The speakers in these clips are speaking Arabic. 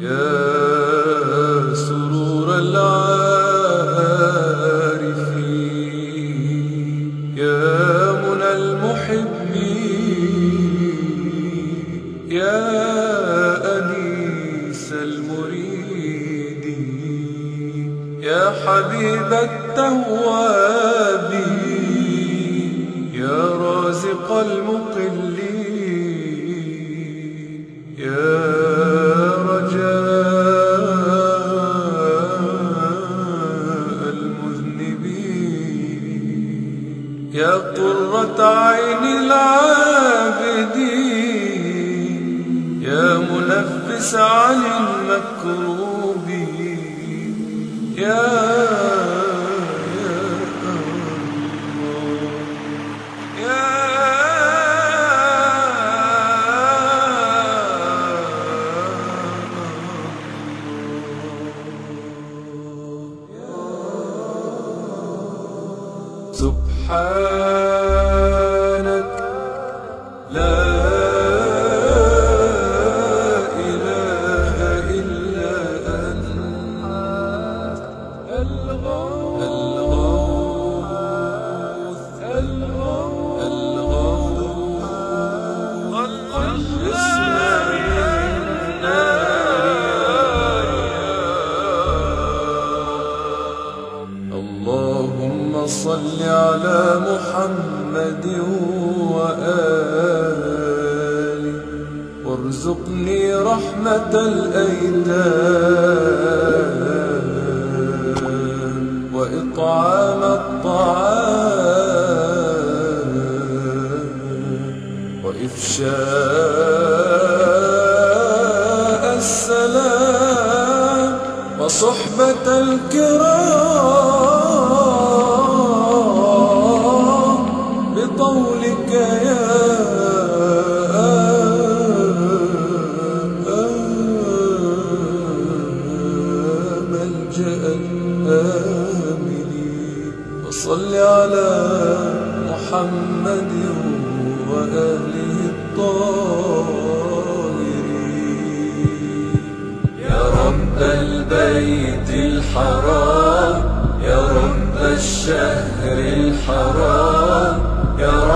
يا سرور العارفين يا منى المحبين يا أنيس المريدين يا حبيب التوابين يا رازق المقلين. عين العابدين يا منفس عن المكروبين يا سبحانك اللهم صل على محمد وآله. وارزقني رحمة الأيتام وإطعام الطعام وإفشاء السلام وصحبة الكرام. وصل على محمد وآله الطاهرين. يا رب البيت الحرام يا رب الشهر الحرام.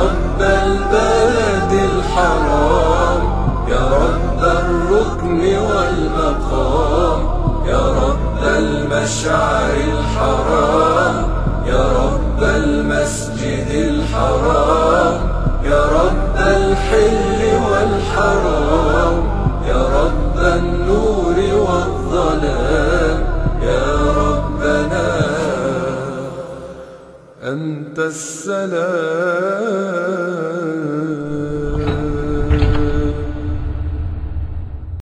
رب البلد الحرام. يا رب الركن والمقام. يا رب المشعر الحرام. يا رب المسجد الحرام. يا رب السلام.